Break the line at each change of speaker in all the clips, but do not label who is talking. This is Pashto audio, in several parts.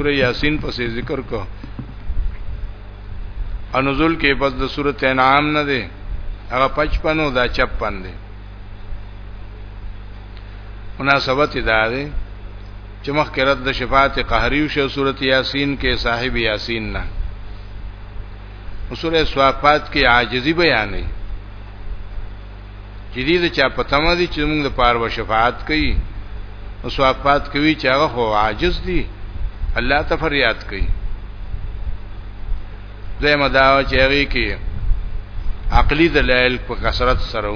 سوره یاسین پسې ذکر کو انزول کې پس د سوره انعام نه دی هغه 55 او دا 56 دی مناسبت دا دی چې مخکې رد د شفاعت قهری شو سوره یاسین کې صاحب یاسین نه سوره صفات کې عاجزی بیانې چې دې د چا په تمه دي چې موږ د پاره و شفاعت کوي او صفات کوي چې هغه خو عاجز دي الله ته فریاد کوي دایمه دا چې هغه کې عقلي دلایل په کثرت سره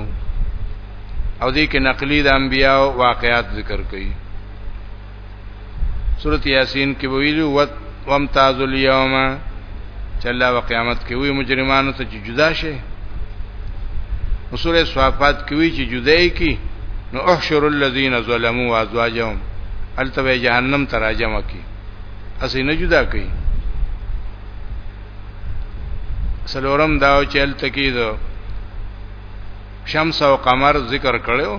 او دې کې نقلي د انبیاو واقعات ذکر کوي سورۃ یاسین کې ویلو وت وامتاز اليوم چې الله په قیامت کې وی مجرمانو ته چې جدا شي او سورې صفات کې وی چې جدای کی نو احشر الذين ظلموا وازواجهم التوی جهنم تراجم کی اسی نه جدا کی سلورم داو چې التکی دو شمس او قمر ذکر کړو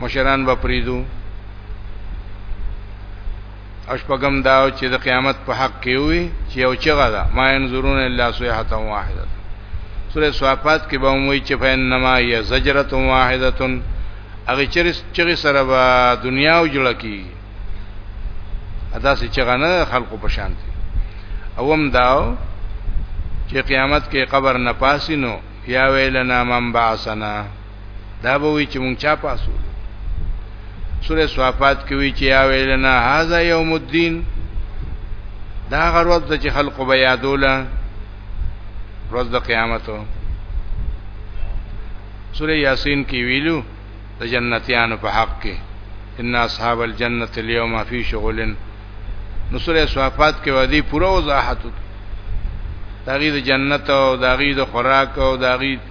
مشران به پریدو اشپغم دا چې د قیامت په حق کې وي چې یو چغه ده ما ينظرون الا صيحه واحده سوره صفات کې به موي چې فینما یا زجره واحده هغه چغه سره به دنیا او جوړه کی ادا سي چغه نه خلقو په شان دي اوم داو چې قیامت کې قبر نه پاسینو یا ویلنا من بعثنا دا به وی چې مونږ چا پاسو سوره صفات کې وی چې یا ویلنا هاذا یوم الدین دا غر وخت چې خلق به یادوله روز د قیامتو سوره یاسین کې ویلو د جنتیانو په حق کې ان اصحاب الجنه اليوم فی شغل نو سوره صفات کې ودی پوره وضاحت تغید جنت او داغید خوراک او داغید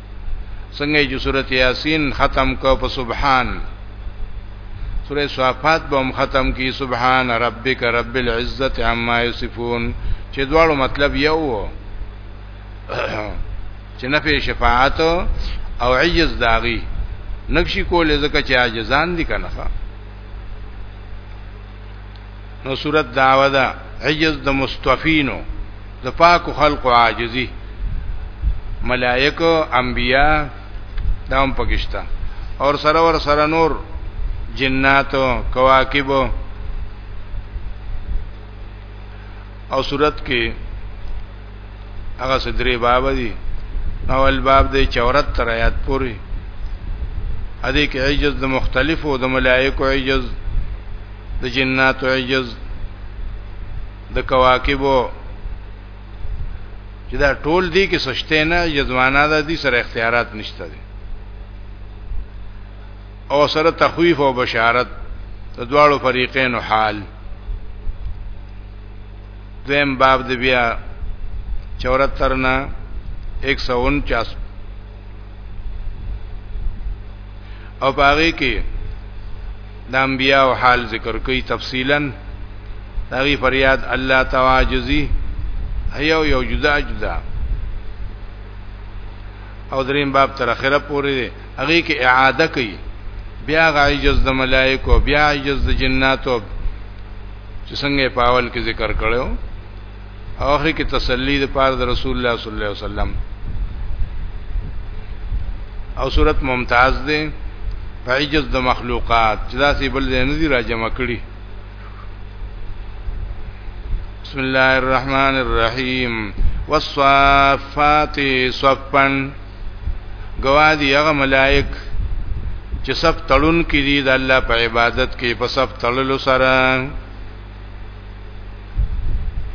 څنګه چې سورته یاسین ختم کو په سبحان سورې صفات به هم ختم کی سبحان ربک رب العزت عما یصفون چې دواړو مطلب یو وو چې نفي شفاعت او عجز داغي نقشي کولې ځکه چې عاجزان دي کنه نو صورت داوا ده عجز د مستفینو د پاکو خلق عاجزی ملائکه انبیا دا هم پکشتا اور سره ور سره نور جنات کواکب او صورت کې هغه صدرې باب دي اول باب د 74 آیات پورې ا دې کې عجز د مختلفو د ملائکه عجز د جنات عجز د کواکبو چې دا ټول دي کې سشته نه یزمانه ده دي سره اختیارات نشته دي او سره تخویف او بشارت د دواړو فریقینو حال دویم باب د بیا 74 نه 149 او باغې کې د انبیاء او حال ذکر کوي تفصیلا دغه فریاد الله تواجزی هيو یو جدا جدا او دریم باب تر اخره پورې دی هغه کې اعاده کوي بیا غایجز د ملائکو بیا عجز د جناتو چې څنګه پاول کې ذکر کړو او اخر کې تسلی د پاره د رسول الله صلی الله علیه وسلم او صورت ممتاز دی په عجز د مخلوقات چې دا سی بل نه دی را جمع کړي بسم الله الرحمن الرحیم والصافات صفا گوادی هغه ملائک چې صف تړون کې دي د الله په عبادت کې په صف تړلو سره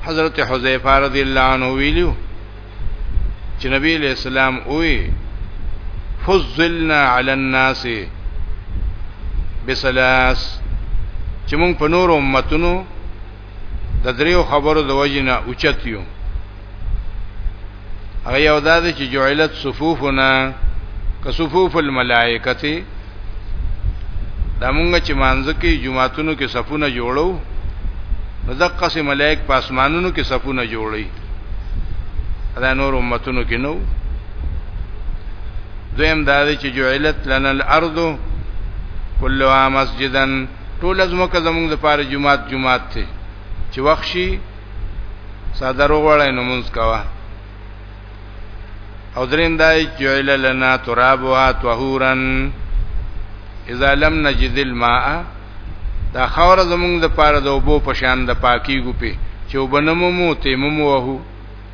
حضرت حذیفه رضی الله عنه ویلو چې نبی علیہ السلام وی فضلنا علی الناس بسلاس چې موږ په نور امتونو د دریو خبرو د وجنه اوچتیو هغه یو دا دی چې جعلت صفوفنا که صفوف الملائکه دا مونږ چې مانځ کې جمعاتونو کې صفونه جوړو دقه سي ملائک په اسمانونو کې صفونه جوړي دا نور امتونو کې نو دویم دا دی چې جعلت لنا الارض كلها مسجدا ټول زمکه زمونږ د پاره جمعات جمعات ته چې وخشي صدر وغړای نو مونږ کوا او درین دای جویل لنا تراب و طهورن اذا لم نجد الماء دا خاور زمونږ د پاره د وبو پشان د پاکیګو په چې وبنمو مو تیمم وهو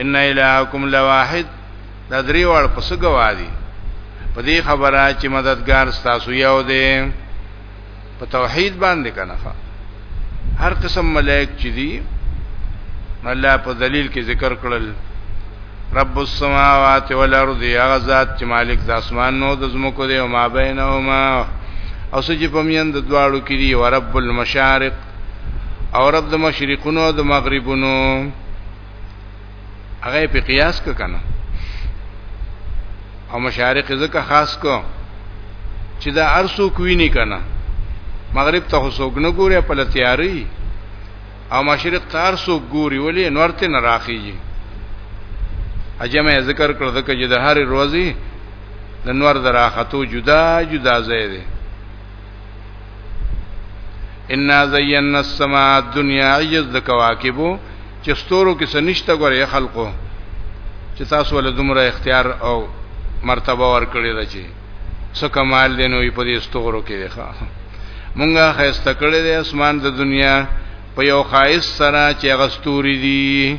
ان الهکم لواحد دا درې وړ پس گواهی په دې خبره چې مددگار تاسو یو دی په توحید باندې کنه هر قسم ملائک چې دي الله په دلیل کې ذکر کړل رب السماوات والارض هغه ذات چې مالک د اسمانونو د زمکو دی او ما بینهما او سجې په میند دواړو کې دی او رب المشارق او رب د مشرقونو او د مغربونو هغه په قیاس کې کنه او مشارق ځکه خاص کو چې دا ارسو کوي نه کنه مغرب ته وسوګ نه ګوري په لتیاری او مشرق ته ارسو ګوري ولی انور ته نه راخیږي اجمه ذکر کړ دغه چې د هر ورځې د نور دراختو جدا جدا ځای دی ان زینا السما الدنيا عجز د کواکبو چې ستورو کې سنشته غره خلقو چې تاسو ول دومره اختیار او مرتبه ورکړی دا چې څه کمال دی نو په دې ستورو کې دی ښا مونږه خسته کړی دی اسمان د دنیا په یو خایس سره چې غستوري دي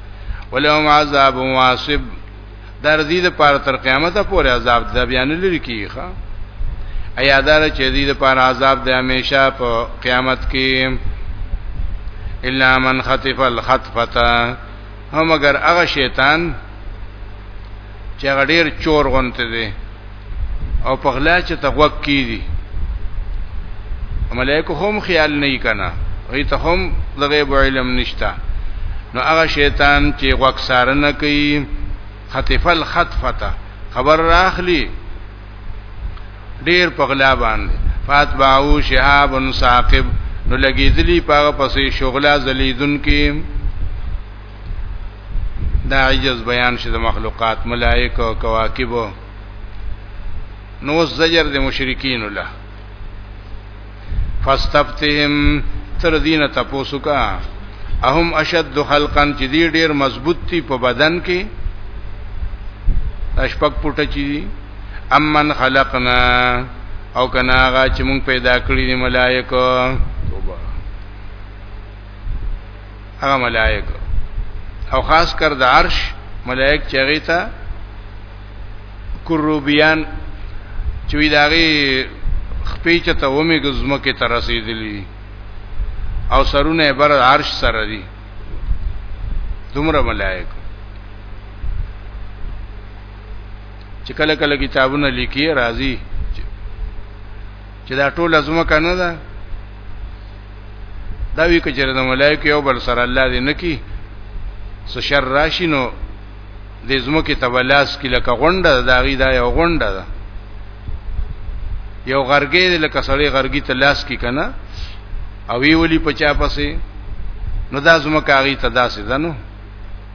ولهم عذاب واسب در دې د پاره تر قیامت پورې عذاب د بیان لري کیخه ایا دار چې دې د پاره عذاب د همیشه په قیامت کې الا من خطف الخطفه هم اگر هغه شیطان چې هغه ډیر چور غونته دي او په غلا چې تغوک کیږي ملائکه هم خیال نه کنا غي ته هم د غیب علم نشتا نو هغه شیطان چې غوک سارنه کوي خطفل خطفته خبر راخلی ډیر په غلا باندې فاتبعو شهاب ثاقب نو لګیدلی پاغه پسې شغله زلیدن کې دا عجز بیان شي د مخلوقات ملائکه او کواکب نو زجر د مشرکین الله فاستفتهم تر دینه تاسو کا اهم اشد خلقا چې دی ډیر مضبوط دي په بدن کې اشپک پټه چی امن خلقنا او کنا هغه چې مونږ پیدا کړی دي ملائکه هغه ملائک او خاص کر د عرش ملائک چې هغه ته کروبیان چې داغي خپې چته ومه غزمه کې تر رسیدلی او سرونه بر عرش سره دي دومره ملائک چې کله کله کتابونه لیکي راځي چې دا ټول ازمه کنه ده دا وی کچره د ملائکه یو بل سره الله دې نکی سو شر راشینو د زمکه تبلاس کې لکه غونډه دا غي دا یو غونډه ده یو غرګې لکه سړی غرګي ته لاس کې کنه او وی ولی پچا پسې نو دا زمکه غي تداسې ده نو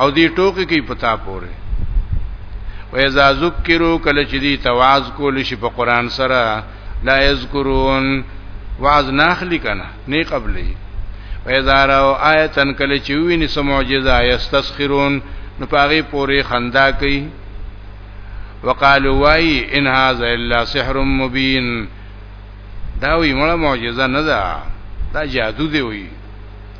او دی ټوکی کوي پتا پوره و اذا ذکروا کله چې دی تواز کول شي په قران سره لا یذکرون واز ناخلی کنه نه قبلې و اذا راو آیتن کله چې ویني سم معجزه یستسخرون نو پاغي پوره خندا کوي وقالوا وای ان هاذا الا سحر مبین دا وی مړه معجزه نه ده دا جادو دی وی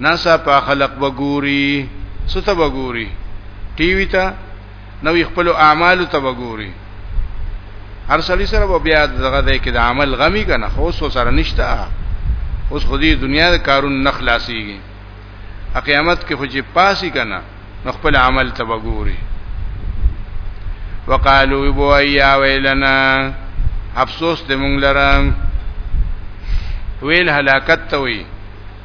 ناسا په خلق بګوري څه ته بګوري ټي وي ته نو خپل اعمال ته بګوري هر سړي سره به بیا دغه دی کې د عمل غمی کنه خو سو سره نشته اوس خو دې دنیا د کارون نخلاصيږي قیامت کې خو چې پاسي کنه نو خپل عمل ته وګوري وقالو بویا ویلنا افسوس دې مونږ لره ویل هلاکت ته وي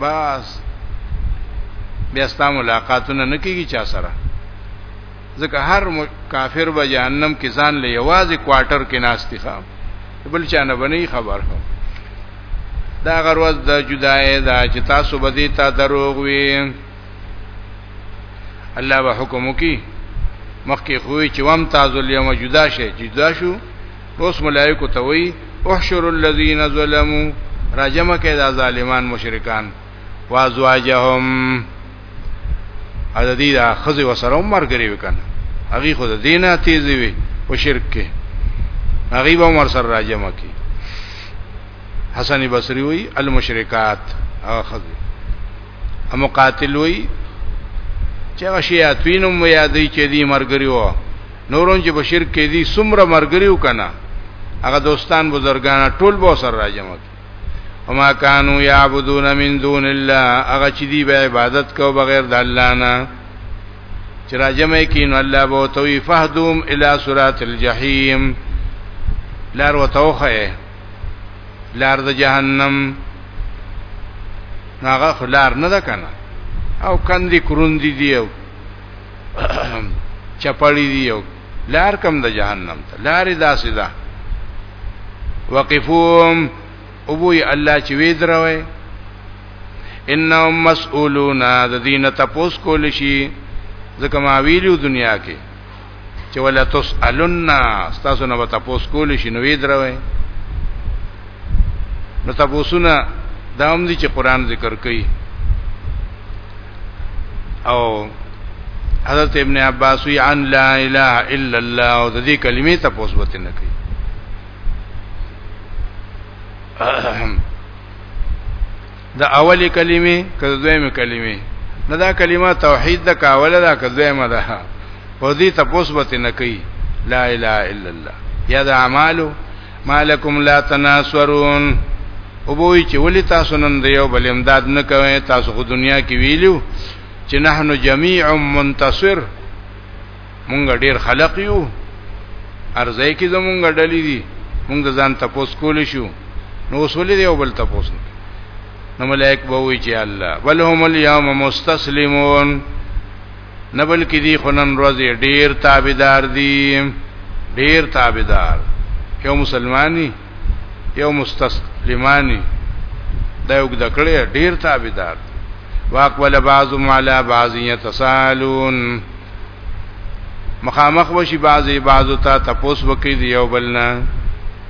بس بیا ستا ملاقاتونه نکېږي چا سره ځکه هر کافر به جهنم کې ځان له یوازې کوارټر کې ناشتي خام بل چا نه بنې خبر هم دا غروز د جدای دا چې تاسو به دې تا دروغ وي الله به حکم وکي مخکې خوې چې وام تاسو له یو جدا شي جدا شو اوس ملائکه ته وی احشر الذين ظلموا راجمه کې دا ظالمان مشرکان وازواجهم اذ دې دا خزي وسره عمر غري وکنه هغه خود دینه تیزی وي او شرک کې هغه به عمر سره راجمه کې حسن بصری وی المشرکات هغه خزي مقاتل وی چې هغه شیاطین هم یادې چې دې مرګري وو نورون چې بشیر کې دي سمره مرګري وکنه هغه دوستان بزرګان ټول به سر راجمع کی وما كانوا يعبدون من دون الله هغه چې دی به عبادت کو بغیر د الله نه چې راجمع کین الله بو توي فهدوم الى صراط الجحیم لار وتوخه لار د جهنم هغه خلار نه ده کنه او کندي کروندي دی او چپړی دی او لار کم د جهنم ته لارې داسې ده وقفوهم ابوی الله چې وی دروي انهم مسئولون د دین تپوس کول شي ځکه ما ویلو دنیا کې چې ولا تسالون تاسو نه تپوس کول شي نو وی دروي نو تاسو نه دا هم دي چې قران ذکر کوي او حضرت ابن عباس وی عن لا اله الا الله او د دې کلمې ته پوسوت نه کوي د اولی کلمې کله دویمه کلمې نه دا کلمه توحید د کاوله دا کله دویمه ده په دې ته پوسوت نه کوي لا اله الا الله یا د اعمالو مالکم لا تناصرون او بوئی چې ولی تاسو نن د یو بل امداد نه کوئ تاسو خو دنیا کې ویلو چې نحنو جميع منتصر مونږ ډیر خلق یو ارزای کې زمونږ ډلې دي مونږ ځان تپوس کول شو نو وسولې دی او بل تپوس نو ملائک به وی چې الله بل هم اليوم مستسلمون نه بلکې دی خنن ورځ ډیر تابعدار دي ډیر تابعدار یو مسلمانی یو مستسلمانی دا یو د کړه ډیر تابعدار واقبل بعض علی بعض یتسالون مخامخ وشي بعضی بعضو ته تپوس وکي دی یو بلنه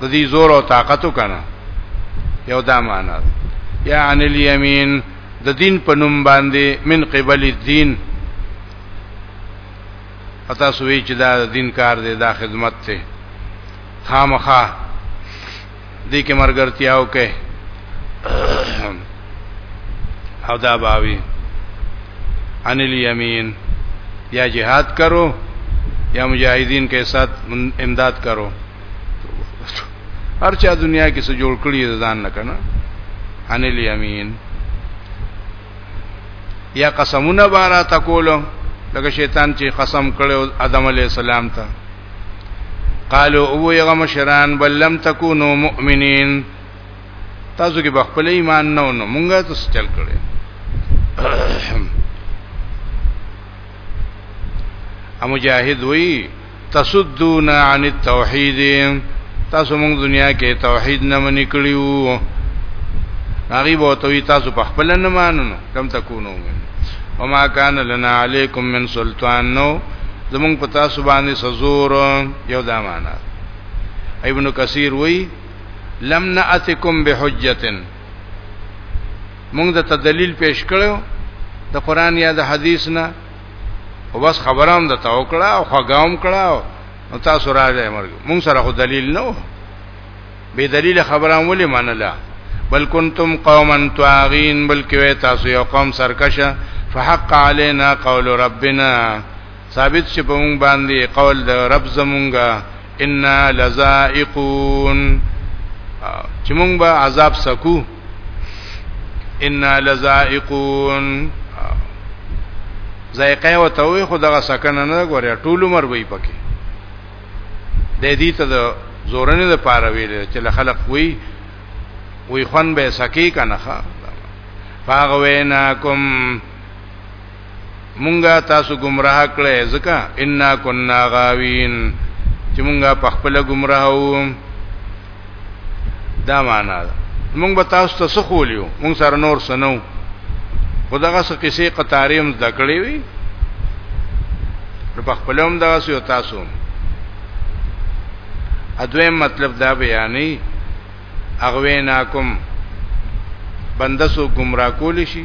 د دې زور او طاقت کنه یو دا معنا ده یا عن الیمین د دین په نوم باندې من قبل الدین اتا سوی چې دا دین کار دی دا خدمت دی خامخا دې کې مرګرتیاو کې او دا باوی عن الیمین یا جهاد کرو یا مجاهدین کے ساتھ امداد کرو هرچا دنیا کې څه جوړ کړی ځان نه کنه ان الیمین یا قسمونه بارا تکولو لکه شیطان چې قسم کړو ادم علی السلام ته قالو او یغه مشران بل لم تکونو مؤمنین تاسو کې بخپل ایمان نه ونه مونږه تاسو چل کړي امجاهد وی تصدونا عن التوحید تاسو موږ دنیا کې توحید نه منې کړیو هغه به توي تاسو په خپل نه مانو کم تکونو من وما کان لنا علیکم من سلطان نو زمونږ په تاسو باندې سزور یو دا معنا ابن کثیر وی لم ناتکم بحجتن موږ د تدلیل پیش کړو د قران یا د حدیث نه او بس خبره هم د تا وکړه او خګام کړه او تاسو راځي مرګ مونږ سره خو دلیل نه و به دلیل خبره هم ولې منله بل کنتم قوما طاغین بلکې تاسو یو قوم سرکشه فحق علينا قول ربنا ثابت چې په مونږ باندې قول د رب زمونږه ان لذائقون چې موږ به عذاب سکو ان لذائقون ذائقه او توي خدغه سکنه نه غوري ټول عمر وي پکې د دې ته د زورنې د پاره ویل چې خلق وي وی خون به سکی کنه فاغویناکم مونږه تاسو گمراه کړې ځکه ان كنا غاوین چې مونږه په خپل گمراه وو دا معنا ده مونږ به تاسو ته سخولیو مونږ سره نور سنو خدغه څه کیسې قطاریم ذکرې وی نو په خپل هم دا سو تاسو ادویم مطلب دا بیانې اغویناکم بندسو گمراه کول شي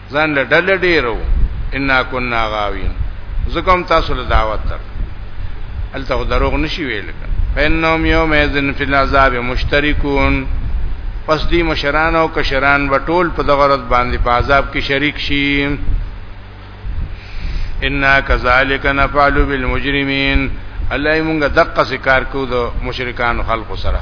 ځان له ډل ډیرو ان كنا غاوین زکم تاسو له دعوت تر الته دروغ نشي ویل فینهم یوم اذن فی العذاب مشترکون پس دی مشران او کشران به ټول په دغه ورځ باندې په عذاب کې شریک شي ان کذالک نفعل بالمجرمین الله موږ دقه سکار کو د مشرکان خلق سره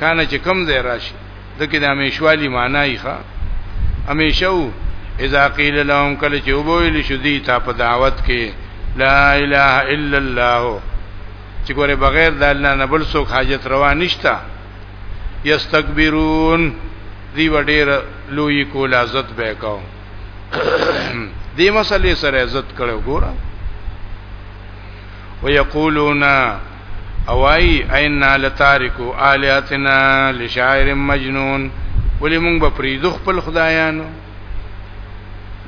کانه چې کم ځای راشي دکې د همیشوالی معنی ښه همیشه وو اذا قیل لهم کله چې وبویل شو دی ته په دعوت کې لا اله الا الله چې ګوره بغیر د الله نه بل څوک حاجت روا نشتا یستكبرون دی وړیر لوی کول عزت به کاو دی مسلې سره عزت کړو ګوره ويقولون او ای اینا لتارکو الیاتنا لشاعر مجنون ولی مونږ به پریدو خپل خدایانو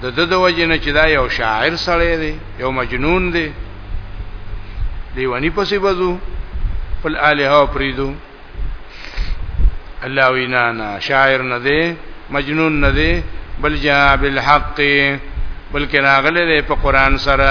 د د د وجنه چې دا یو شاعر سره دی یو مجنون دی دیوانی پسې بزو خپل الها پریدو الله وینا نه شاعر نه دی مجنون نه دی بل جاء بالحق بلکې راغله په قران سره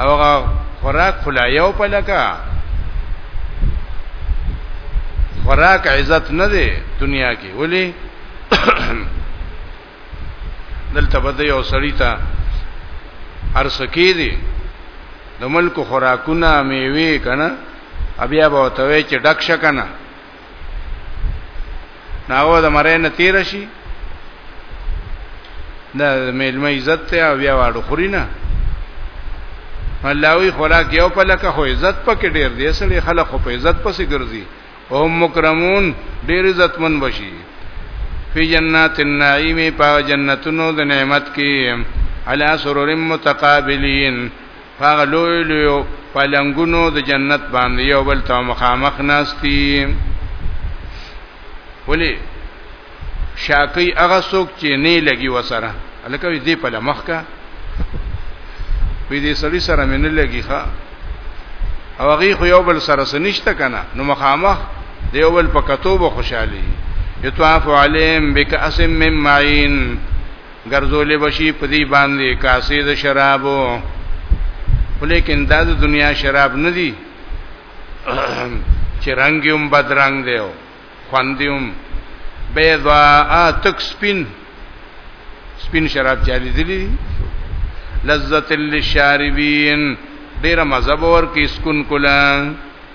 او هغه خوراک خلایو په لکه خوراک عزت نه دی دنیا کې ولی دلته بده یو سړی ته ارسکی دی د ملک خوراکونه میوه کنه بیا به توې چې ډک شکنه ناو د مړې نه تیر شي دا میلمه عزت ته او بیا واړو خوري نه ملاوی خوراک یو په لکه خو عزت پکې ډیر دی سړي خلک خو په عزت پسې ګرځي او مکرمون ډیر عزتمن بشي فی جنات النعیم په جنتونو د نعمت کې علی سرور متقابلین هغه لوی لوی پلنګونو د جنت باندې یو بل ته مخامخ ناشتي ولی شاکی هغه څوک چې نه لګي وسره الکه دې په لمخ کا وې دې سړی سره مې نه لګي ښا او هغه خو یو بل سره سنشته کنه نو مخامخ دیو بل په کتوبه خوشحالي یطواف علیم بکأس من معین ګرځولې بشي په دې باندې کاسې د شرابو ولیکن دا د دنیا شراب نه دي چې رنگ یې هم بدرنګ دی او خوند یې هم بيضاء تک سپین سپین شراب چالي دي لذت للشاربین ډیر مزه ور کې سکون کولان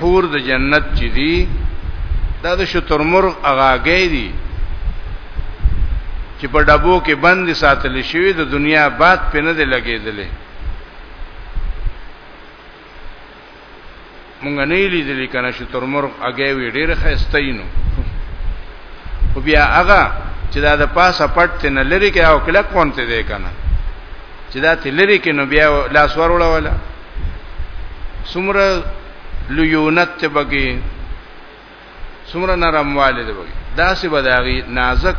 حور د جنت چې دي دا د شترمرغ اغاګې دي چې په ډبو کې بند ساتل شوی د دنیا باد په نه دی لګېدلې مونږ نه لیدلې کنه شترمرغ اغاګې وی ډېر خستاینو او بیا هغه چې دا د پاسه پټ ته نه لري کې او کله کونته دی کنه چې دا ته لري کې نو بیا لاس وروړه ولا سمره لیونت ته بګي سمره نرمواله دی بګي دا سه بداغي نازک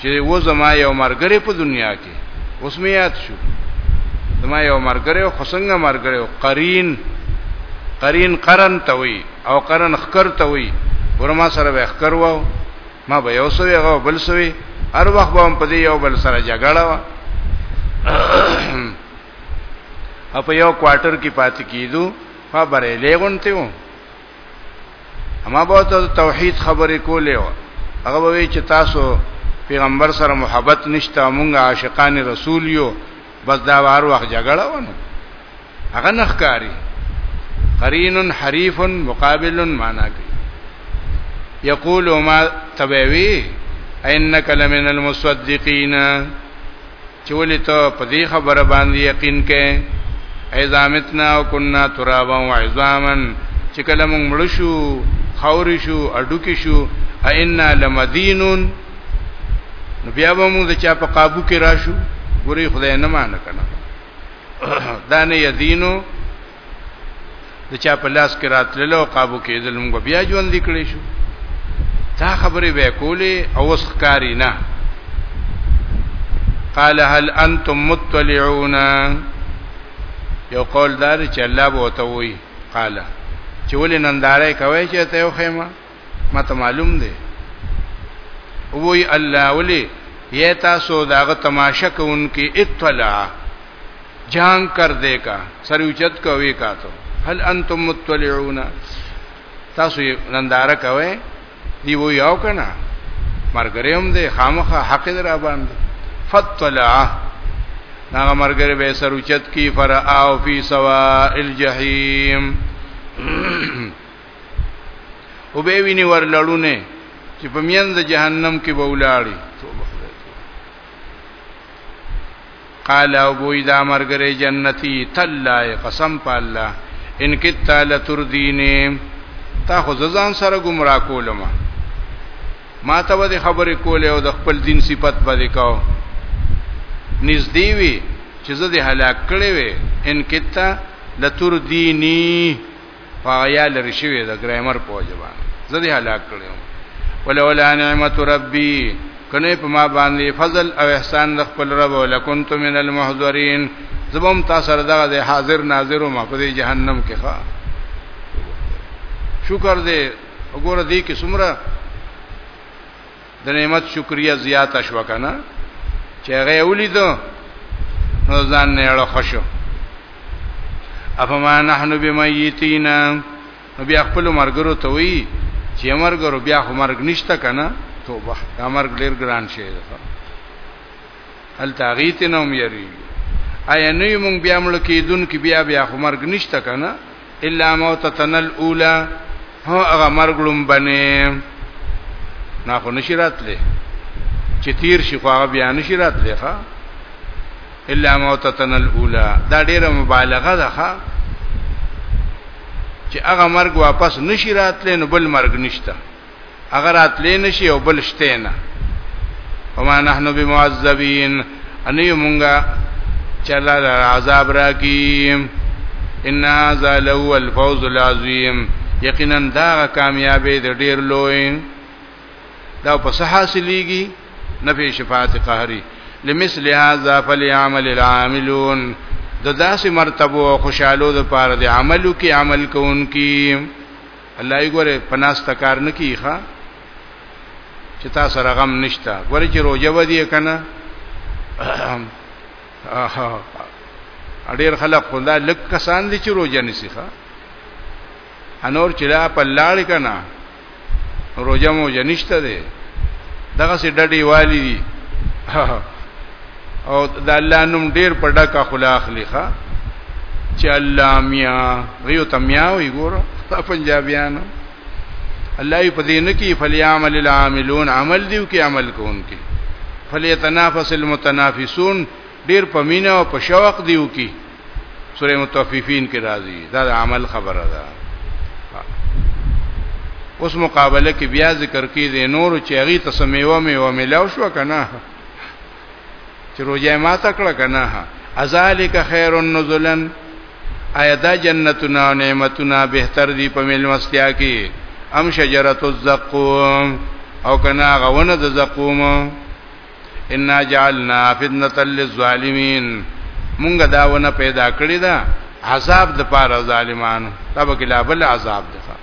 چې و زما یو مرګره په دنیا کې اوس مې یاد شو زما یو مرګره او خصنګ مرګره او قرین قرین قرن توي او قرن خکر توي ورما سره به خکر وو ما به یو سوي غو بل سوي هر وخت به په دې یو بل سره جګړه و په یو کوارټر کې پاتې کیدو په بریلې غونته و اما به ته توحید خبرې کولې و هغه وی چې تاسو پیغمبر سره محبت نشته مونږه عاشقان رسول یو بس دا هر وخت جګړه ونه هغه نخکاری قرین حریف مقابل معنا کوي یقول ما تبوی انک لمن المصدقین چې ولې ته په دې خبره باندې یقین کې اذا متنا وكنا ترابا وعظاما چې کله موږ مړ شو خور شو اډو کې شو ائنا لمدینون نو بیا به موږ چې په قابو کې راشو ګوري خدای نه مان کنه دا نه یدینو د چا په لاس کې راتللو قابو کېدل موږ بیا ژوند کړی شو دا خبرې به کولې او اوس ښکاری نه قال هل انتم مطلعون یو قول دار چې الله به وتوي قال چې ولې ننداره کوي چې ته یو خیمه ما ته معلوم دی وی الله ولی یہ تاسو داغه تماشا کوونکی اطلاع جان کر دے کا سر اوچت کوي کا تو هل انتم مطلعون تاسو ننداره کوي دی وو یو کنه مرګره هم دې خامخه حق در باندې فطلع هغه مرګره به سر اوچت کی فرآ فی سوا الجحیم او به ویني ورلړونه چې په میان د جهنم کې به ولاړی توبه خدای قال او بوی دا مرګره جنتی تلای قسم په الله ان کت لتردینی تا خو ځان سره گمراه کولم ما ته به خبرې کولې او د خپل دین صفت به وکاو نږدې وی چې زه د هلاک کړې وې ان کت لتردینی هغه یا لری شوی د ګرامر په وجه باندې زه دې هلاک کړم ولولا نعمت ربي کنه په ما باندې فضل او احسان د خپل رب ولکنت من المحضرین زبم تاسو سره دغه حاضر ناظر ما په جهنم کې ښا شکر دې وګوره دې کې سمره د نعمت شکریا زیاته شو کنه چې هغه ولیدو نو ځان نه اړه خوشو افما نحن بمیتین بیا خپل مرګرو ته وی چې مرګرو بیا خو مرګ نشته کنه توبه دا مرګ ډیر ګران شی ده هل تاغیت نوم یری ایا نوی مونږ بیا مړ کیدون کې بیا بیا خو مرګ نشته کنه الا موتتن الاولى هو هغه مرګ لومبنه نه خو نشی راتله چې تیر شي خو هغه بیا نشی راتله ښا الا موتتن الاولى دا ډیره مبالغه ده ښا چې هغه مرګ واپس نشی راتله نو بل مرګ نشته اگر اتلې نشي او بل شته نه وما نحنو بمعذبین ان یو مونږه چلا عذاب راکیم ان ذا لو الفوز العظیم یقینا دا کامیابی د ډیر لوی دا په صحه حاصلېږي نفي شفاعت قهري لمثل هذا فليعمل العاملون د داسې مرتبه او خوشاله د پاره د عملو کې عمل کوونکي الله یې ګوره پناس تکار نه کیخه چې تاسو سره غم نشتا ګوره چې روزه ودی کنه اړیر خلق خدا لک کسان دي چې روزه نسیخه انور چې لا په لاړ کنه روزه مو جنشته ده دغه سي ډډي والی دي او د الله نوم ډیر په ډکه خلا اخلي ښا چې الله میا غيو تمیا وي ګور پنجابیانو الله یې په دې نه کې فلیعمل العاملون عمل دیو کې عمل کوونکې فلیتنافس المتنافسون ډیر په مینا او په شوق دیو کې سورې متوففین کې راځي دا د عمل خبره ده اوس مقابله کې بیا ذکر کې دي نور چې هغه تسمیوه مې و ملاو شو کنه چې روزه ما تکړه کنه ازالک خیر النزلن آیا دا جنتونه او نعمتونه بهتر دي په ملمستیا کې ام شجرۃ الزقوم او کنا غونه د زقوم ان جعلنا فتنه للظالمین مونږ دا ونه پیدا کړی دا عذاب د پاره ظالمانو تبکلا بل عذاب ده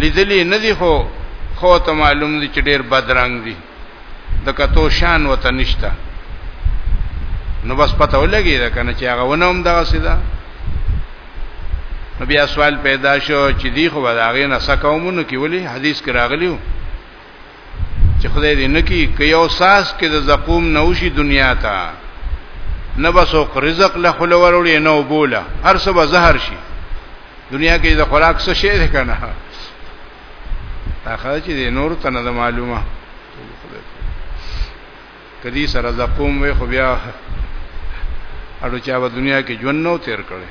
لیدلی نه دی خو خو ته معلوم دی چې ډیر بدرنګ دی د کتو شان وته نشته نو بس پته ولګی دا کنه چې هغه ونه هم دغه سیدا نو بیا سوال پیدا شو چې دی خو دا غي نه سکومونو کې ولی حدیث کې راغلیو چې خدای دې نکی کې یو ساس کې د زقوم نوشي دنیا ته نه بسو رزق له خلور وړي نه وبوله هر څه به زهر شي دنیا کې د خوراک څه شي ده کنه هغه چې نور ته نه معلومه کدی سره زقوم وي خو بیا اړو چا په دنیا کې ژوند نو تیر کړي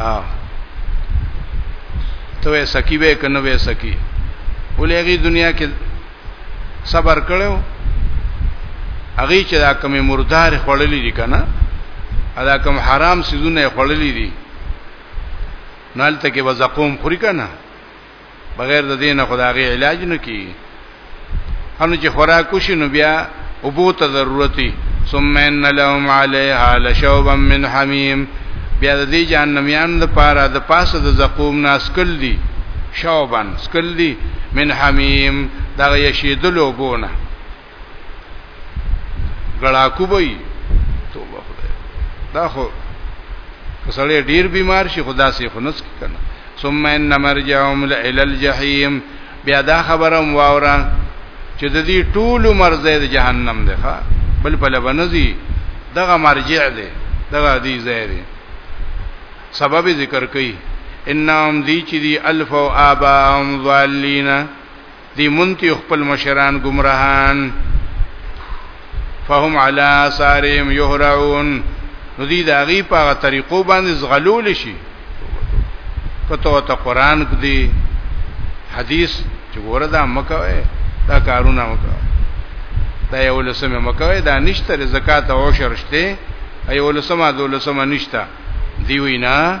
ها ته سکی به کنه به سکی ولېږي دنیا کې صبر کړو هغه چې دا کومه مردار خړلې دي کنه دا کوم حرام سيزونه خړلې دي نالته کې وزقوم خوري کنه بغیر د دینه خدای علاج نه کی انو چې خوراک وشي نو بیا ابو ته ضرورتي ثم ان لهم عليها لشوبا من حميم بیا د دې جهنميان د پاره د پاسه د زقوم ناسکل دي شوبن سکل دي من حميم دا یشیدلو بونه غړاکو به وي توبه خدای دا خو کسړې ډیر بیمار شي خدا سي خنس کنه ثم ان مرجعهم الى الجحیم بیا دا خبرم واورا چې د دې ټول مرزه د جهنم ده ښا بل په لبنزي دغه مرجع ده دغه دې ځای ده سبب ذکر کړي انهم دی چې دی الف او ابا هم ضالین دی منتی خپل مشران گمراهان فهم علی آثارهم یهرعون نو دی داغي په طریقو باندې زغلول شي کته ته قران کې دی حدیث چې ګوره دا مکوي دا کارونه مکوي دا یو لسمه مکوي دا نشته زکات او عشر شته ایو لسمه دو لسمه نشته دی وینا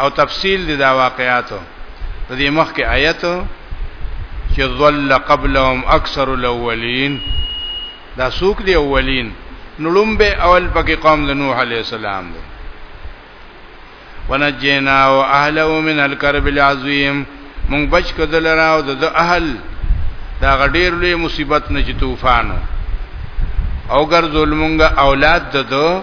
او تفصیل دی دا واقعاتو د دې مخکې آیتو چې ظل قبلهم اکثر الاولین دا سوق دی اولین نلوم به اول پکې قوم د نوح علی السلام دی ونجینا او اهله من الكرب العظیم مونږ بچ کدل راو د اهل دا غډیر لوی مصیبت نه چې طوفانو او ګر ظلمونګه اولاد ددو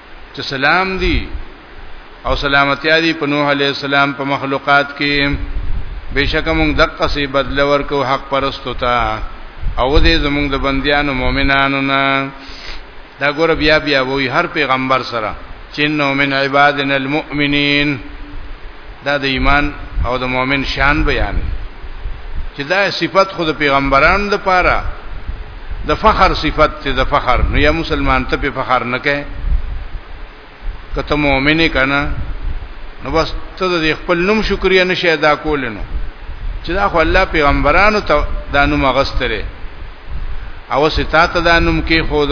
چې سلام دی او سلامتی دی په نوح علی السلام په مخلوقات کې بشک موږ دقه سي بدل ورکو حق پرستو ته او دې زموږ د بنديانو مؤمنانو نه دا ګور بیا بیا وای هر پیغمبر سره چنو من عبادنا المؤمنین دا د ایمان او د مؤمن شان بیان چې دا صفت خو د پیغمبرانو د پاره د فخر صفت ته د فخر نو یا مسلمان ته په فخر نه کوي کته مؤمنه کنه نو بس ته د خپل نوم شکریا نشه ادا کول نو چې دا خو الله پیغمبرانو ته دا نوم غستره او ستا ته دا نوم کې خود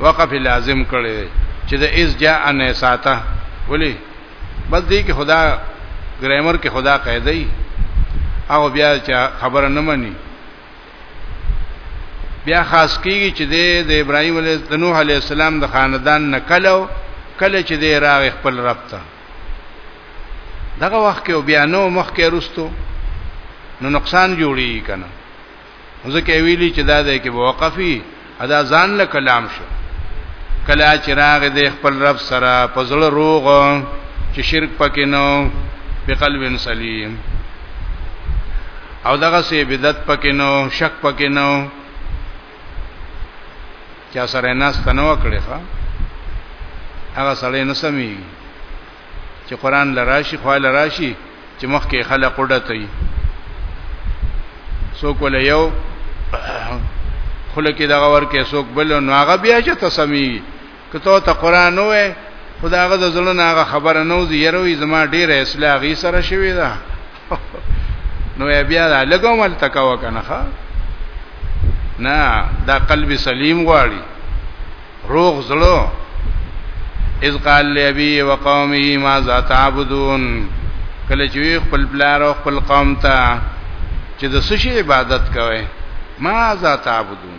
وقف لازم کړي چې د اس جاء ان ساته ولی بس دې کې خدا ګرامر کې خدا قاعده ای او بیا چې خبره نه مني بیا خاص کیږي چې د ابراهیم علیه د نوح علیه السلام د خاندان نه کلو کله چې د راغ خپل رب ته دغه وخت کې بیا نو مخ کې رستو نو نقصان جوړی کنه ځکه ویلي چې دا دی کې وقفي ادا ځان له کلام شو کله چې راغ دې خپل رب سره په زړه روغ چې شرک پکې نو په قلب سلیم او دغه سي بدعت پکې نو شک پکې نو چا سره ناس تنو کړې ښا هغه سړی نه سمي چې قران لراشي خو لراشي چې مخکې خلق وډته وي څوک ول یو خلک دغه ورکه څوک بل نو هغه بیا چې تسمی کته ته قران وې خداغه د زړه نه هغه خبره نو زیروي زما ډیره اصلاح غي سره شوی ده نو بیا دا لګوم ال تکاو کنه ښا نه دا قلب سلیم غواړي روغ زړه اذ قال لابي وقومي ماذا تعبدون کله چې خپل بلار او خپل قوم ته چې د سشي عبادت کوي ماذا تعبدون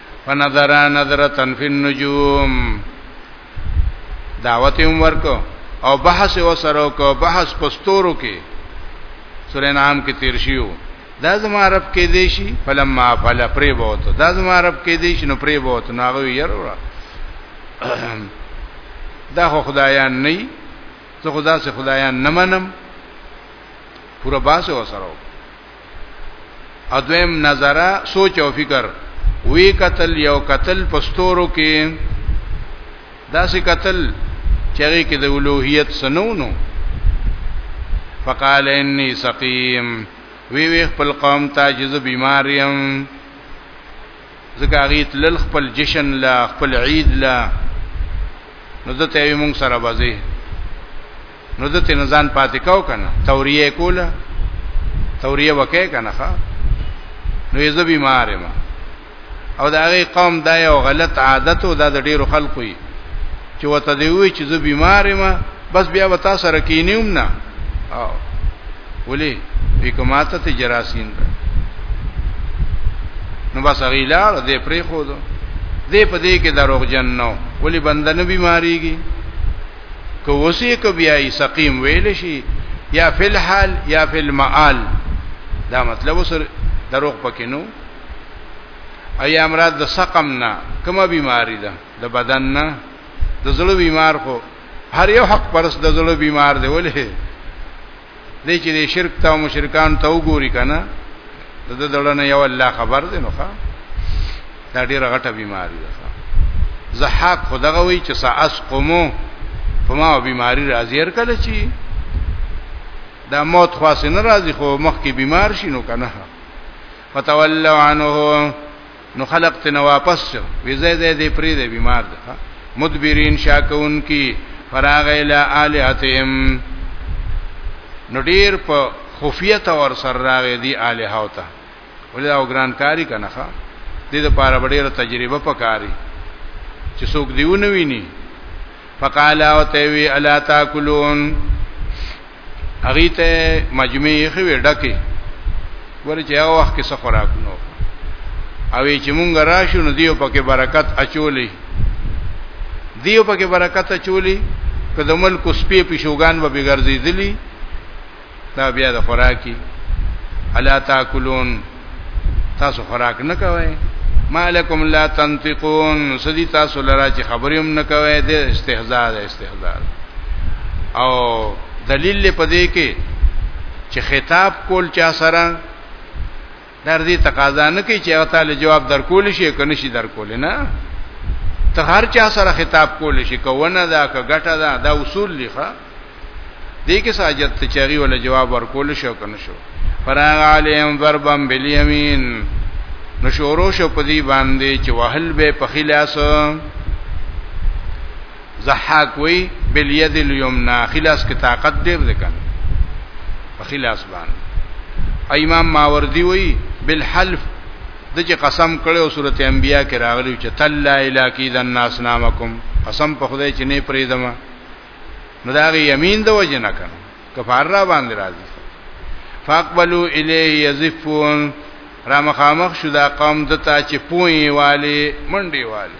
فنظر نظرتا فی النجوم دعوت هم ورکو او بحث وسره کو بحث پستورو کې سورې نام کې تیر شیو دا زما رب کې دی شي فلما فل پرې بوت دا زما رب کې دی شي نو پرې بوت نو هغه یې ورو دا خو خدایان نه زه خدا سے خدایان نه منم پورا باس وسره ادویم نظره سوچ او فکر وی قتل یو قتل پستورو کې داسې قتل چېږي کې د اولوہیت سنونو فقال انی سقیم وی وی خپل قوم ته جز بیماریم زګاغیت لل خپل جشن لا خپل عید لا نو دته یې مونږ سره بازي نو د تین ځان پاتې کاو کنه توریه کوله توریه وکې کنه ښا نو یې زبي ماره ما او دا غي قوم دا یو غلط عادت او دا د ډیرو خلکو یې چې وته دی وی چې زبي ماره ما بس بیا وتا سره کینیوم نه او ولی وکماته ته جراسین ده نو بس غیلار دې پرې خو دو دې په دې کې دروغ جن نو ولی بندنه بیماریږي که وسی که بیای سقیم ویل شي یا فی الحال یا فی المعال دا مطلب سره دروغ پکې نو ایا مراد د سقم نه کومه بیماری ده د بدن نه د زړه بیمار خو هر یو حق پرس د زړه بیمار دی ولې دې چې دې شرک ته او مشرکان ته وګوري کنه د دې دړنه یو الله خبر دی نو ښا دا ډیره غټه بیماری ده زحاق خدغه وی چې ساس قومو په ما بیماری راځي هر کله چې دا موت خاص نه راځي خو مخ کې بیمار شي نو کنه فتولوا عنه نو خلق ته واپس شو وی زه دې دې پری دې بیمار ده مدبرین شاکون کی فراغ الی الہتهم نو ډیر په خفیه تور سر راغې دی الہ او ته ولې دا وګران کاری کنه ښا دې لپاره ډیره تجربه پکاري چې څوک دیونه ویني فقال او تیوی الا تاکلون اغه ته مجمع خو ډکه ورچې هغه وخت کې سفراکونو او چې مونږ راشو نو دیو پکې برکت اچولې دیو پکې برکت اچولې کله ملک سپې پښوغان به بغرزي دلی دا بیا د خوراکي الا تاکلون تاسو خوراک نه کوئ مالکم لا تنطقون سدي تاسو لرا چې خبرې هم نه کوي د استهزاء د استهزاء او دلیل په دې کې چې خطاب کول چا سره در دې تقاضا نه کوي چې هغه تعالی جواب درکول شي کنه شي درکول نه ته هر چا سره خطاب کول شي کوونه دا که ګټه دا دا اصول لخوا دې کې ساجت ته چاري ولا جواب ورکول شو کنه شو فراغ عليهم ضربا باليمين نو شورو شو په دې باندې چې وهل به په خلاص زحاک وی بالید الیمنا خلاص کې طاقت ډیر دی کنه په خلاص باندې امام ماوردی وی بالحلف د چې قسم کړي او سورته انبیاء کې راغلی چې تلا الا کی ذن ناس نامکم قسم په خدای چې نه پریدم نو دا غي یمین د وجه نه کړه کفار را باندې راځي فاقبلوا الیه یزفون را مخامخ شو دا قوم دتا چې پوي والي منډي والي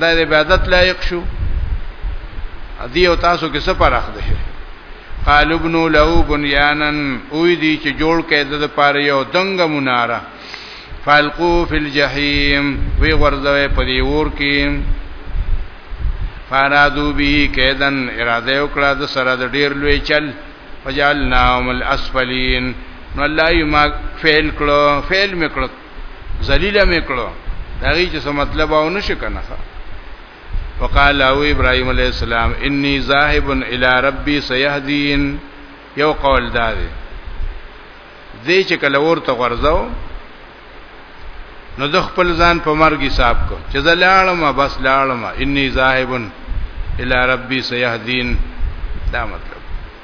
دا د عبادت لایق شو ادي او تاسو کې څه فرق دی قال ابن له بنيانا او دي چې جوړ کړي د پاره یو دنګ مناره فالقو فی الجحیم وی غرزوی په دی ور کې فارادو به کیدن اراده وکړه د سره د ډیر لوی چل فجعلناهم الاسفلین نو الله یې ما فعل کړو فعل میکړو ذلیل مې کړو دغه چې څه مطلب او نشي کنه وقال او ابراهيم عليه السلام اني ذاهب الى ربي سيهدين یو قول دا دی دې چې کله ورته غرزاو نو د خپل ځان په مرګ حساب کو چې زلاړم بس لاړم اني ذاهب الى ربي سيهدين دا مطلب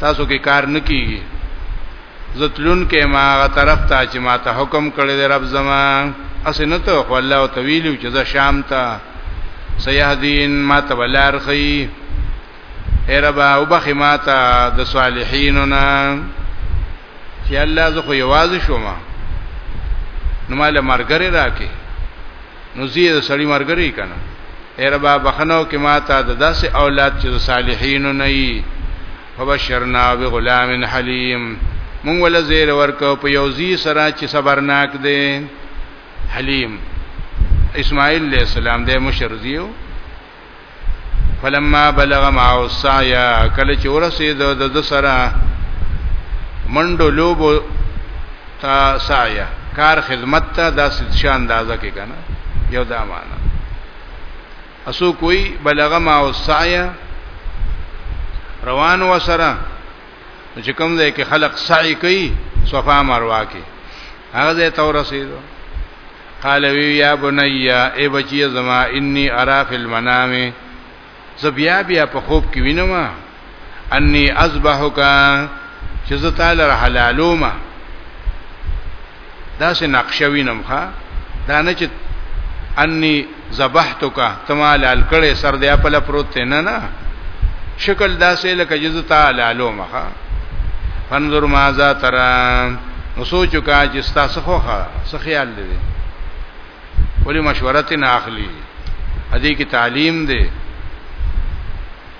تاسو کې کار نکېږي زتلون کې ما غا طرف ته چې ما ته حکم کړی دی رب زما اسنه ته خو الله او طویل چې ز شام ته سیهدین ما ته ولار خي اے رب او بخ ما ته د صالحینو نه چې الله زه خو یوازې شوم نو مال مرګره راکې نو زی د سړی مرګری کنه اے ربا بخنو کې ماته د داسې اولاد چې د صالحینو نه یي فبشرنا بغلام حلیم مونږ ول زیر ورکو په یو زی سره چې صبرناک دی حلیم اسماعیل علیہ السلام د مشر زیو فلما بلغ معه السعي کله چې ورسید د د سره منډو لوبو تا سعي کار خدمت ته د ستشه اندازه کې کنه یو دا معنا اسو کوئی بلغ معه السعي روان وسره چې کوم ځای کې خلق سعي کوي صفا مروه کې هغه ته ورسید قال وی یا بنیا ای بچی زما انی ارا فی المنام زبیا بیا په خوب کې وینم انی اذبحک چې زه تعالی حلالوم دا سه نقشه وینم ښا دا نه چې انی ذبحتک تما لال کړي سر دی په لپروت نه نه شکل داسې لکه جزو تعالی علومه فنظر ماذا ترى نو سوچو کا چې تاسو خو ښه څه خیال دی ولی مشورت نه اخلي ادي کې تعلیم دی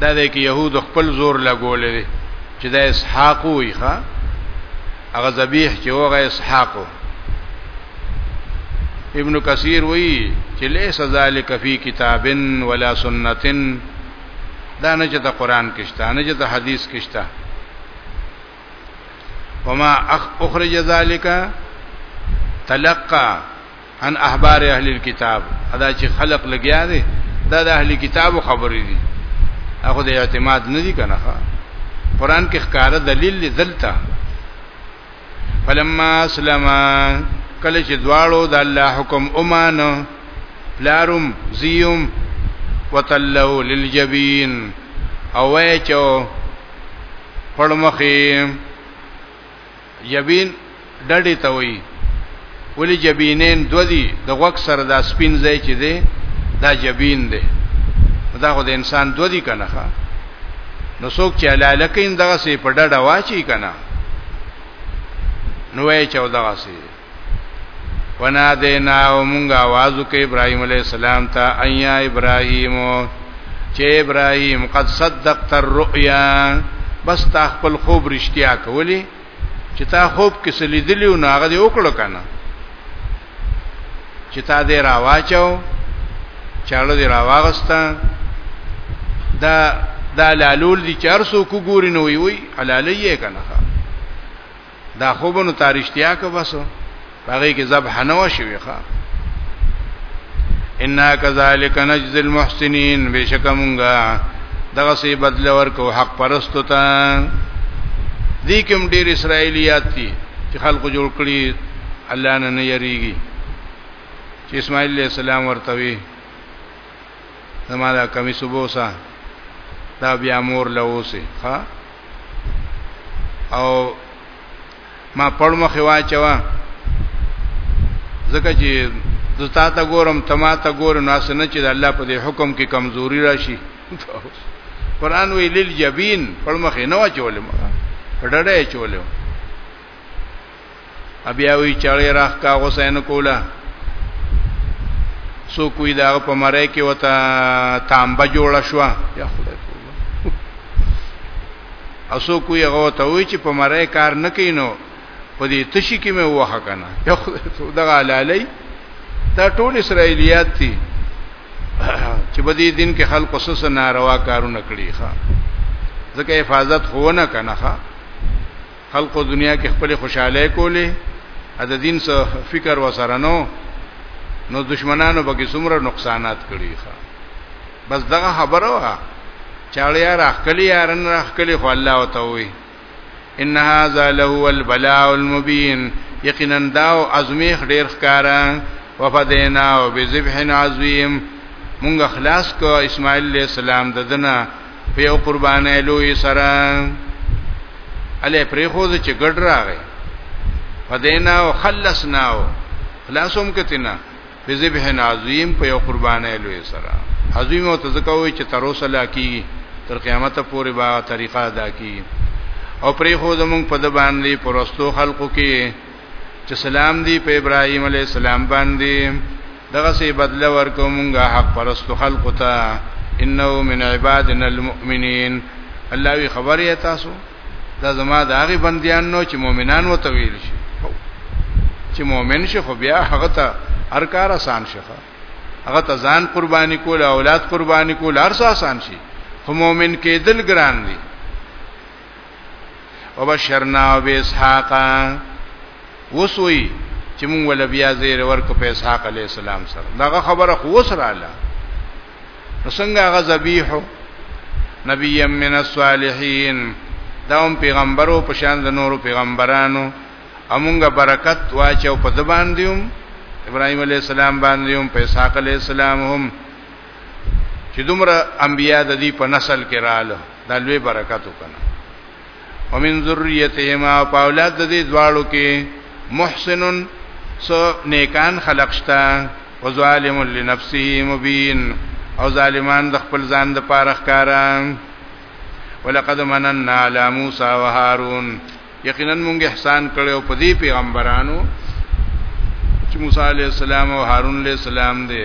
دا د کې يهود خپل زور لګولې دي چې دا اسحاق وي ښا هغه ذبیح چې هغه اسحاق ابن کثیر وی چې لیس ذالک فی کتابن ولا سنتن دا نه چې د قران کې شته نه چې د حدیث کې شته وما اخرج ذالک تلقى ان احبار اهل الكتاب ادا چې خلق لګیا دي دا د اهل کتابو خبرې دي هغه د اعتماد نه دي کنه قرآن کې ښکارا دلیل دلته فلما اسلم کله چې دواړو د الله حکم اومانو پلارم زیوم وتلو للجبین او وایچو پړمخیم جبین ډډې ته وایي ولی جبینین دو دی د غوږ سره دا سپین ځای چې دی دا جبین دی دا خو د انسان دو دی کنه نو څوک چې حلاله کین دغه سي په ډډه واچي کنه نو یې چاو دغه سي ونا دینا او مونږه आवाज وکي ابراهيم عليه السلام ته ايا ابراهيم چې ابراهيم قد صدقت الرؤيا بس تا خپل خوب رښتیا کولی چې تا خوب کې سلیدلی او ناغه دی وکړو کنه چې تا دې راواچو چاړو دې راواغستا دا دا لالول دي چارسو کو ګوري نو وي وي حلالي یې کنه دا خوبونو تاریشتیا که بسو هغه کې ذبح نه وشوي ښا ان كذلك نجزي المحسنين بشک مونږه دغه سي بدل ورکو حق پرستو ته دي کوم ډیر اسرایلیات دي چې خلکو جوړ کړی الله نه نه یریږي چې اسماعیل علیہ السلام ورته وی زما دا کمی سبوسا دا بیا مور لوسی ها او ما پړمه خوا چوا زکه چې دتا ته ګورم تما ته ګور ناس نه چې د الله په دې حکم کې کمزوري راشي قران وی لیل جبین پړمخې نه واچولم پډړې چولم بیا وی چړې راخ کا غوسه نه کوله سو کوی دا په مړی کې وته تانبه جوړ شو یا خدای اسو کوی هغه ته وی چې په مړی کار نه کینو په دې تشی کې مې وه کنه یا خدای ته دغه علالای دا ټول اسرایلیات دي چې په دې دین کې خلکو سس ناروا کارونه کړی ښا ځکه حفاظت خو نه کنه ښا خلقو دنیا کې خپل خوشاله کولې ا د دین سره فکر وسره نو نو دشمنانو به کې څومره نقصانات کړي ښا بس دغه خبره وا چاړیا راخلی یارن راخلی خو الله وتوي ان هاذا له البلاء المبین یقینا دا او ازمیخ ډیر ښکارا وفدینا او بذبح عظیم مونږ خلاص کو اسماعیل علیہ السلام ددنه په یو قربانې لوی سره الی پرې خو چې ګډ راغې فدینا او خلصنا او خلاصوم کتینا په ذبح عظیم په یو قربانې لوی سره عظیم او تزکوي چې تر اوسه لا کی تر قیامت پورې با طریقه ادا کی او پرې خو زمونږ په د باندې پرستو خلقو کې چې سلام دی په ابراهيم عليه السلام باندې دغه سي بدله ورکو مونږه حق پرست خلق ته انه من عبادنا المؤمنين الله وی خبره تاسو دا زما د هغه بنديان نو چې مؤمنان وته ویل شي چې مؤمن شي خو بیا هغه ته هر کار آسان شي هغه ته ځان قرباني کول اولاد قرباني کول هر څه آسان شي خو مؤمن کېدل ګران دي وبشرنا باسحاق وسوي چې مونږ ول بیا زیر ورکو په اسحاق علی السلام سره داغه خبره خو وسراله څنګه هغه ذبیح نبی من الصالحین دا هم پیغمبرو په شان د نورو پیغمبرانو امونګه برکت واچو په ځبان دیوم ابراهيم عليه السلام باندې هم په اسحاق عليه السلام هم چې دومره انبیا د دې په نسل کې رااله دا لوی برکت وکنه ومن ذریتهما فاولاد د دې دواړو کې محسنن سو نیکان خلق شتا او ظالم لنفسه مبین او ظالمان د خپل ځان د پاره ښکارا ولقد مننا علی موسی و هارون یقینا موږ احسان کړو په دې پیغمبرانو چې موسی علی السلام او هارون علی السلام دې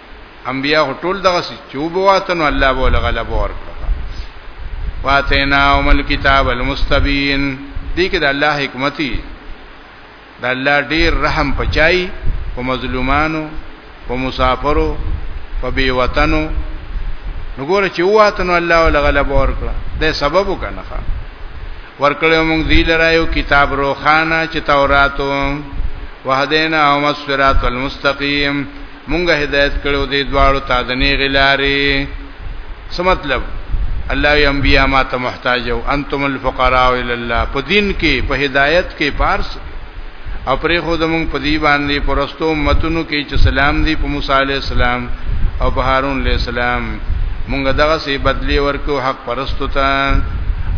انبیاء ټول دغه چې وبواتنو الله بوله غلبه ورکړه واتینا هم الكتاب المستبین دې کې د الله حکمتي د الله ډیر رحم پچای په مظلومانو په مسافرو په بی وطنو نګور چې واتنو الله ولا غلب ورکړه د سبب وکنه ورکړې موږ دی لرایو کتاب روخانه چې توراتو وهدینا او مسرات المستقیم مونږه هدایت کړو دې دواړو ته د نه غلارې څه مطلب الله ای انبیا ما ته محتاج او انتم الفقراء الی الله په دین کې په هدایت کې پارس او پرې خو د مونږ په دی باندې پرستو متونو کې چې سلام دی په موسی علی السلام او په هارون علی السلام مونږ دغه سي بدلی ورکو حق پرستو ته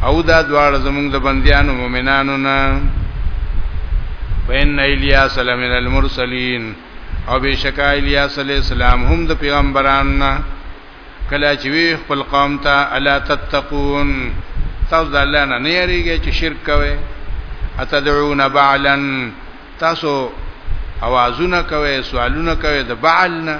او دا دواړه زمونږ د بندیانو مؤمنانو نه فإن إلياس لمن المرسلين او بشکا الیاس علی السلام هم د پیغمبرانو نه کله چې وی خپل قوم ته الا تتقون تاسو د الله نه نه یریږئ چې شرک کوئ اتدعون بعلا تاسو اوازونه کوي سوالونه کوي د بعل نه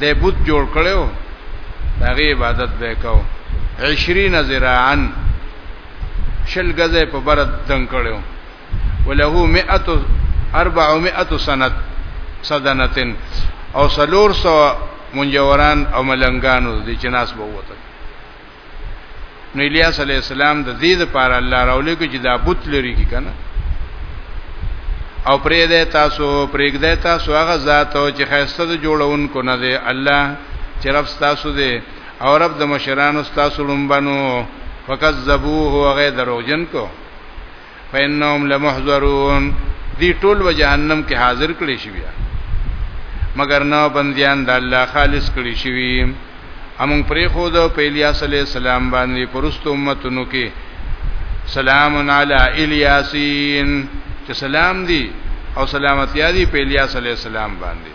د بت جوړ کړو دغه عبادت به کو 20 ذراعا شل غزه په بر دن کړو وله 100 400 سنت صدنتن او سلور سو منجوران او ملنګانو د چناس بوته نو الیاس علی السلام د دې لپاره الله راولې کې چې دا بوت لري کې کنه او پرې دې تاسو پرې دې تاسو هغه ذات او چې خیسته د جوړونکو نه دی الله چې رب تاسو دی او رب د مشرانو تاسو لومبنو فکذبوه هغه دروغجن کو فإنهم لمحضرون دی ټول و جهنم کې حاضر کړي شي بیا مگر نو بنديان د الله خالص کړي شي امون پرې خو د پیلیاس علی السلام باندې پرست امتونو کې سلام علی الیاسین چې سلام دی او سلامتی دی پیلیاس علی السلام باندې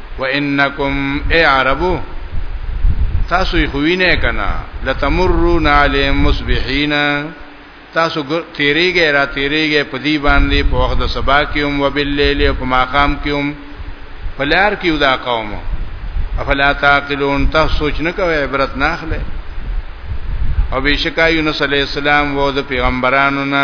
وانکم ای عربو تاسو یې خوینه کنا لتمرون علی مصبحین تاسو تیریږئ را تیریږئ په دی باندې په وخت د سبا کې هم وباللیل او په ماقام کې هم پلار کې دا قوم افلا تعقلون تاسو سوچ نه کوئ عبرت نه اخلئ او بشکا یونس علی السلام وو د پیغمبرانو نه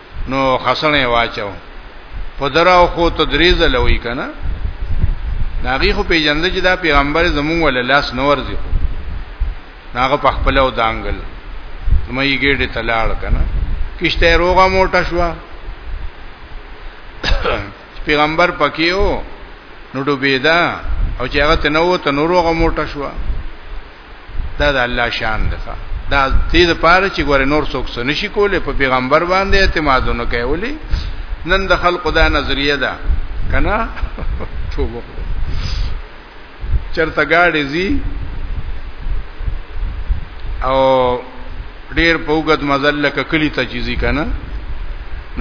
نو خسنه واچو په دراو خو تدریز لوي کنه ناغي خو پیجن چې دا پیغمبر زمون ول لاس نور زی خو ناغه په خپل او دانګل مې ګډه تلاړ کنه کشته روغه موټه شو پیغمبر پکیو نو ډوبېدا او چې هغه تنو تنوروغه موټه شو دا د الله شان ده دا دې د پاره چې ګوره نور څوک څه نشي کولای په پیغمبر باندې اعتماد نه کوي ولي نن د خلق دا نظریه ده کنه توبه چرته گاډي زی او ډیر په وګد مزل ککلی ته چیزی کنه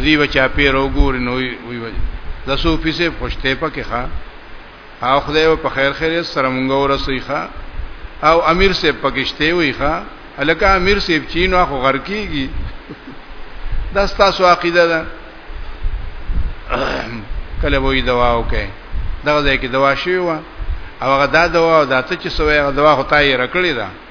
دی بچا پیر وګور نو وی وی د سو پیسه خوشته پکې ښا او خدای په خیر خیر سره مونږ ورسوي ښا او امیر سیب پکشته وي ښا الکه امیر سیب چینو خو غر کیږي دا ستاسو عقیده ده کله وې دوا وکې دغه ځای کې دوا شوی و او هغه دا دوا او دا ته چې سوې هغه دوا خو تای رکړی ده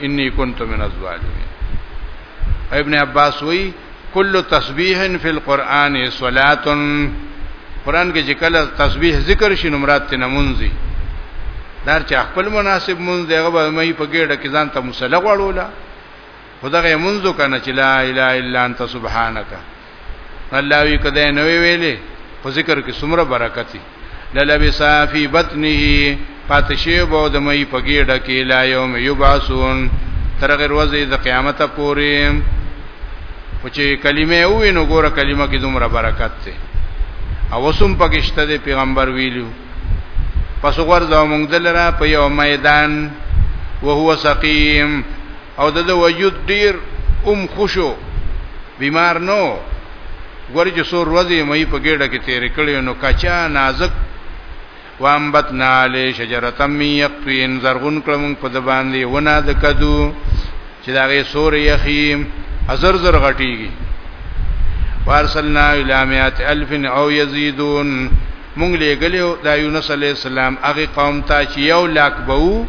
انی کنت من الظالمین ابن عباس وی کل تسبیح فی القرآن صلاة قرآن کې چې کله تسبیح ذکر شي نو مراد ته نمونځي دار چې خپل مناسب مونږ دغه به مې په ګډه کې ځان ته مصلی غوړوله خدای مونږ کنه چې لا اله الا انت سبحانك الله وی کده نو ویلې په ذکر کې څومره برکت دی للبسا فی بطنه پاتشی بو د مې په ګډه کې لا یوم یبعثون ترغه ورځې د قیامت پورې خو چې کلمه وې نو ګوره کلمه کې دومره برکت ده او وسم پکشته د پیغمبر ویلو پس ورځو موږ دلرا په یو میدان وهو سقیم او د وجود ډیر ام خوشو بیمار نو ګوري چې سور ورځې مې په ګډه کې تیر کړي نو کچا نازک وانبتنا علی شجره می یقین زرغون کلم په د باندې ونه د کدو چې دا غي سور یخی ازر زر غټیږي وارسلنا الی مئات الف او یزيدون مونږ لګلیو د یونس علی السلام هغه قوم ته چې یو لاک بو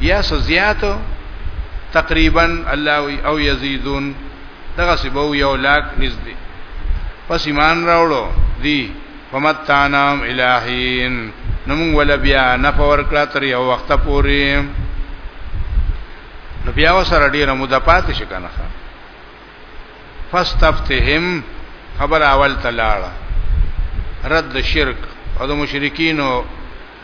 یا سزیاتو تقریبا الله او یزيدون دغه سی بو یو لاک نږدې پس ایمان راوړو دی فمتانام الہین نمون ولا بیا نفور کړه تر یو وخت پورې نو بیا وسره ډیره مده پاتې شي کنه فاستفتهم خبر اول تلاړه رد شرک او د مشرکینو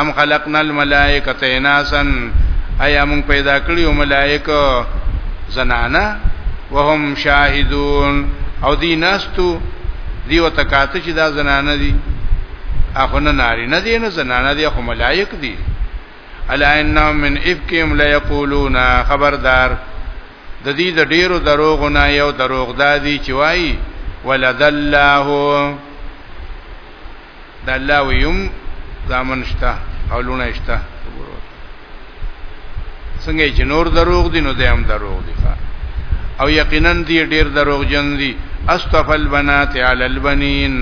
ام خلقنا الملائکه اناسا ایا موږ پیدا کړی او ملائکه زنانا وهم شاهدون او دی ناستو دی وتکاته چې دا زنانه دي اخو نه ناری نه دي نه زنانه دي خو ملائک دي الا انهم من افکهم لا یقولون خبردار د دې د ډیرو دروغ نه یو دروغ دادی چې وای ولذ الله دا الله ويم زامن شته او لونه شته څنګه چې نور دروغ دي نو دیم دروغ دي او یقینا دی ډیر دروغ جن دي استف البنات علی البنین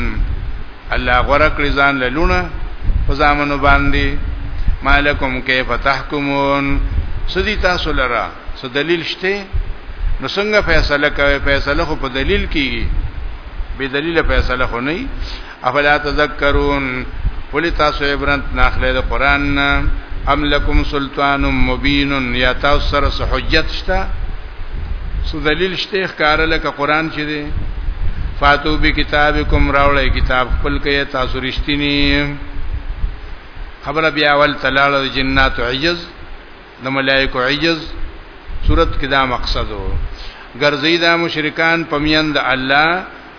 الله غره کړی ځان له لونه په ځامنو باندې مالکم کیف تحکمون سدی تاسو لرا څه دلیل شته نو څنګه فیصله کوي فیصله خو په دلیل کیږي به دلیل فیصله خو نه افلا تذکرون ولی تاسو عبرت ناخله د قران ام لکم سلطان مبین یا تاسو سره حجت شته سو دلیل شته ښکار لکه قران چې دی فاتو بی کتابکم راولای کتاب خپل کې تاسو رښتینی خبره بیا ول تلاله د جنات عجز د ملائکه عجز صورت کې دا مقصد وو ګرځي دا مشرکان پمیند الله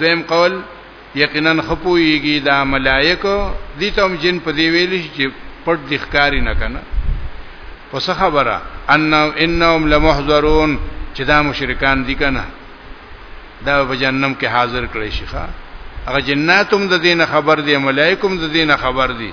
دویم قول یقینا خپویږي دا ملائکه دي ته هم جن په دی ویل شي چې پټ د ښکاری نه کنه پس خبره ان انهم لمحضرون چې دا مشرکان دي کنه دا په جهنم کې حاضر کړي شي ښا هغه جناتم د دین خبر دي ملائکم د دین خبر دي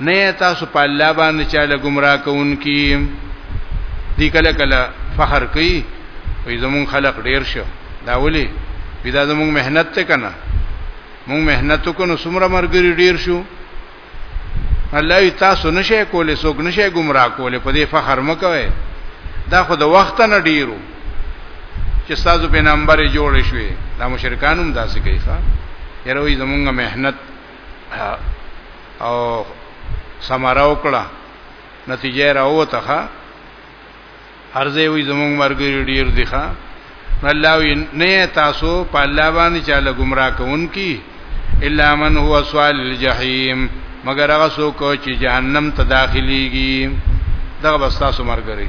نه تاسو په الله باندې چاله گمراه کوونکی دی کله کله فخر کوي وي زمون خلق ډیر شو دا ولي بدا زمون مهنت ته کنه مون مهنت کو نو سمره مرګري ډیر شو الله ای تاسو نشه کولې څوک نشه گمراه کولې په دې فخر مکوي دا خو د وخت نه ډیرو چې تاسو په نمبر جوړ شوي دا مشرکانو هم داسې کوي ښا یره وي زمونږه مهنت او سماره وکړه نتیجه راوته ښا ارزه وي زمونږ مرګري ډیر دي ښا الله وی نه تاسو په الله باندې چاله گمراه کوونکی الا من هو سوال الجحیم مگر هغه څوک چې جهنم ته داخليږي دغه بس تاسو مرګري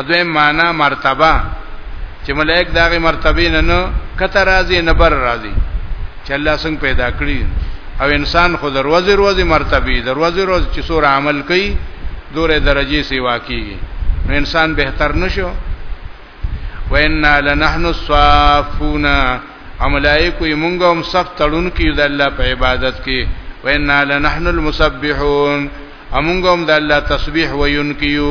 اځه معنا مرتبه چې ملائک داغه مرتبه نه نو کته راځي نه بر راځي چې الله څنګه پیدا کړی او انسان خو دروازه روزي مرتبه دروازه روز چې سور عمل کوي دوره درجه سی واقعي نو انسان بهتر نشو وإنا لنحن الصافون املائکو یمونږ هم صف تړون کې د الله په عبادت کې وإنا لنحن المسبحون امونږ هم د الله تسبیح ویون کیو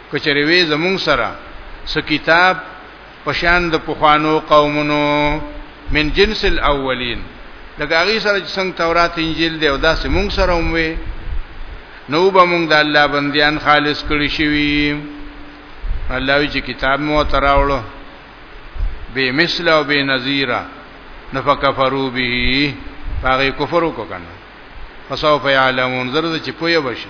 که چېرې وې زمونږ سره څه کتاب په شان د پخوانو قومونو من جنس الاولین لکه هغه سره چې څنګه تورات انجیل دی او دا سمون سره هم وي نو به موږ د الله بندیان خالص کړی شوی الله وی چې کتاب مو تراوړو به مثل او به نذیرا نفکفروا به هغه کفر وکړه فسوف يعلمون زرد چې پوهه بشي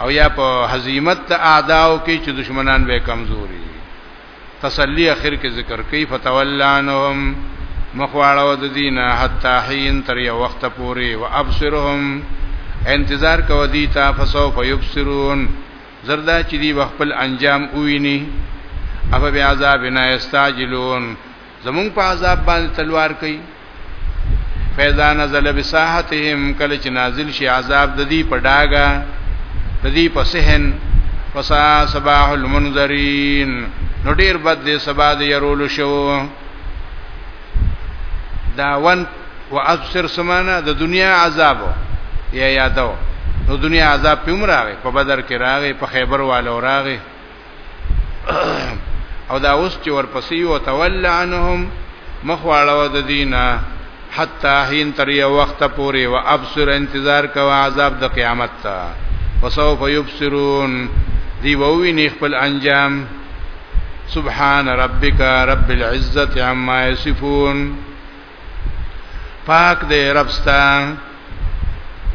او یا په هزیمت د اعداو کې چې دشمنان به کمزوري تسلی اخر کې ذکر کوي فتولانهم مخواړو د دینه حتا حین تر یو وخت پوري او ابصرهم انتظار کو دي تا فسوف یبصرون زردا چې دی خپل انجام وویني اف بیا عذاب نه استعجلون زمونږ په عذاب باندې تلوار کوي فیضا نزل بساحتهم کله چې نازل شي عذاب د دې په ډاګه د دې په سهن وسا صباح المنذرین نو ډیر بد دې سبا دې يرول شو داون و ابصر سمانا د دنیا عذاب یا یادو نو دنیا عذاب په عمر راغی په بدر کې راغی په خیبر والو راغی او دا اوس چې ورپسې یو تول عنهم مخواړو د دینه حتا حين تر یو وخت پورې و ابصر انتظار کوا عذاب د قیامت ته وسوف يبصرون دی وویني خپل انجام سبحان ربک رب العزت عما یصفون پاک دې رب ستا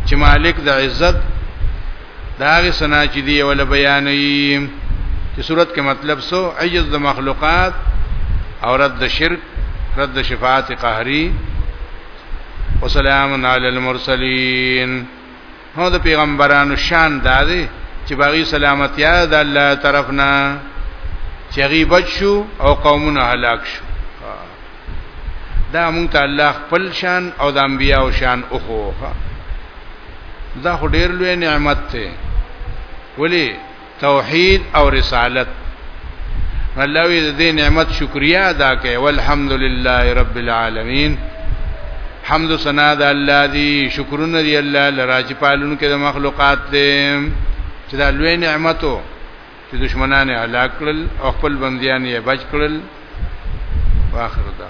چې مالک د عزت داغه سنا چې دی ول بیانې چې صورت کې مطلب سو عجز د مخلوقات او رد د شرک رد د شفاعت قهری وسلام علی المرسلین هو د پیغمبرانو شان دا دی چې باغی سلامتی د الله طرف نه چې غي بچو او قومونه هلاک شو دا مونږ ته الله خپل شان او د انبیانو شان اوخوخه دا خو ډیر لوی نعمت دی ولی توحید او رسالت الله وی د دې نعمت شکریا ادا کړئ والحمدلله رب العالمین حمد سنا د الله دی شکرونه دی الله لرا چې پالون کې د مخلوقات دی چې دا لوی نعمتو چې دشمنان هلاک کړل او خپل بنديان یې بچ کړل واخر دا